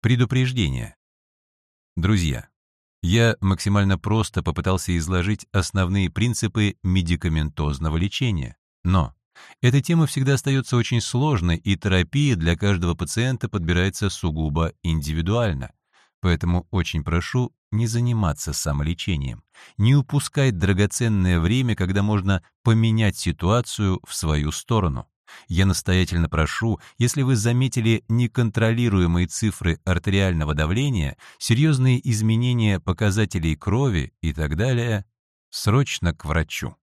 Предупреждение. Друзья, я максимально просто попытался изложить основные принципы медикаментозного лечения, но эта тема всегда остается очень сложной, и терапия для каждого пациента подбирается сугубо индивидуально. Поэтому очень прошу не заниматься самолечением, не упускать драгоценное время, когда можно поменять ситуацию в свою сторону. Я настоятельно прошу, если вы заметили неконтролируемые цифры артериального давления, серьезные изменения показателей крови и так далее, срочно к врачу.